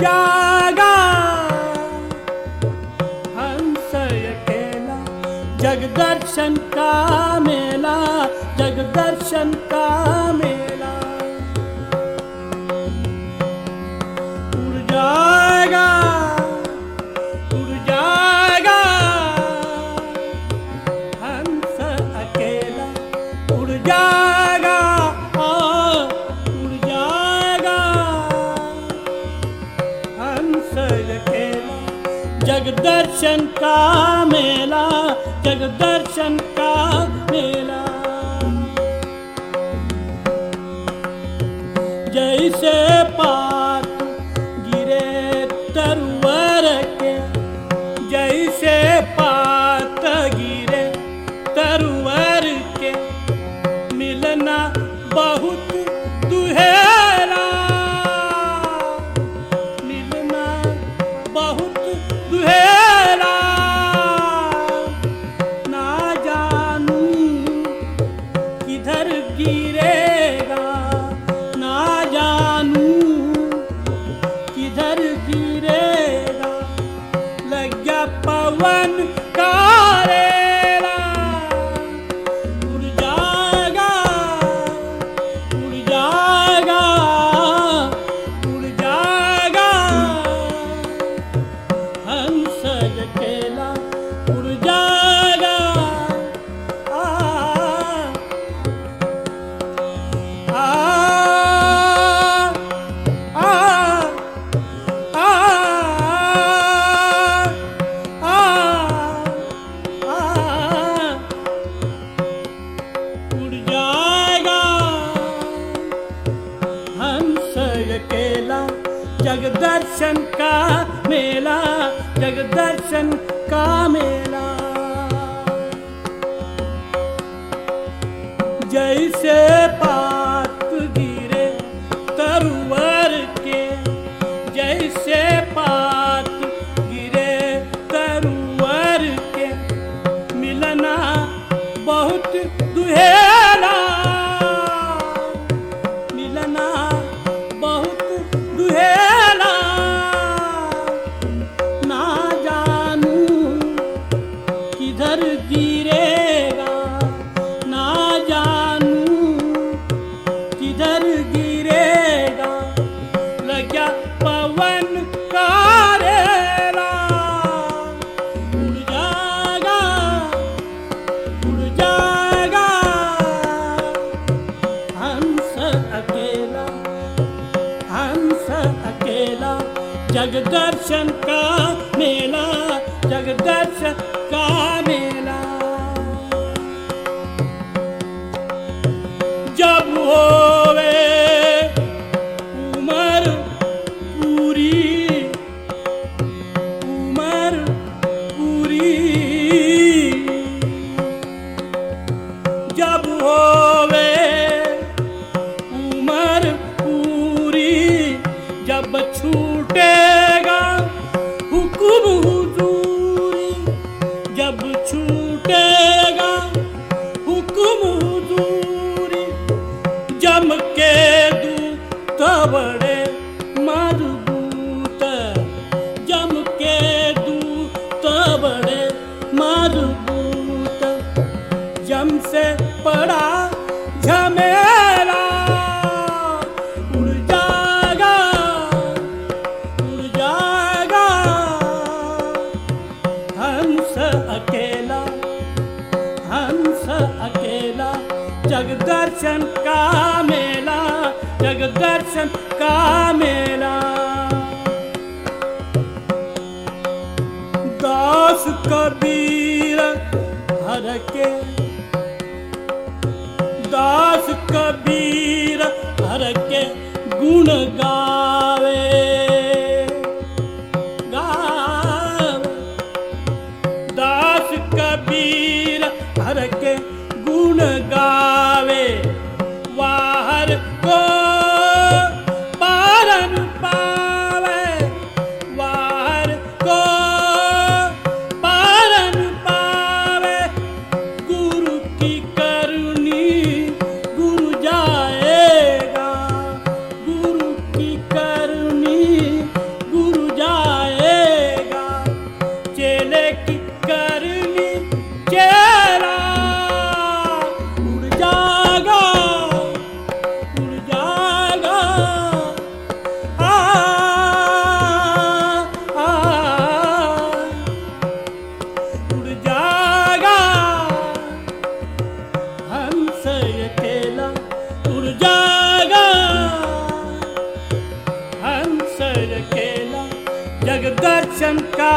जागा। हंस अकेला जग दर्शन का मेला जगदर्शन का मेला। उड़ जाएगा उड़ हंस अकेला, उड़ जग दर्शन का मेला जग दर्शन का मेला जैसे पात one जग दर्शन का मेला जग दर्शन का मेला जैसे किधर गिरेगा। लगा पवन का रेला उड़ जाएगा उड़ जाएगा। हंस अकेला हंस अकेला। जग दर्शन का जब छूटेगा, हुक्म हुजूरी। जब छूटेगा, हुक्म हुजूरी। जम के दूत बड़े मज़बूत। जम के दूत बड़े मज़बूत। जम से पड़ा ਹੰਸ ਅਕੇਲਾ ਹੰਸ ਅਕੇਲਾ, ਜਗ ਦਰਸ਼ਨ ਕਾ ਮੇਲਾ, ਜਗ ਦਰਸ਼ਨ ਕਾ ਮੇਲਾ। ਦਾਸ ਕਬੀਰ ਹਰ ਕੇ, ਦਾਸ ਕਬੀਰ ਹਰ ਕੇ, ਗੁਣ ਗਾ जागा हंसर केला जग दर्शन का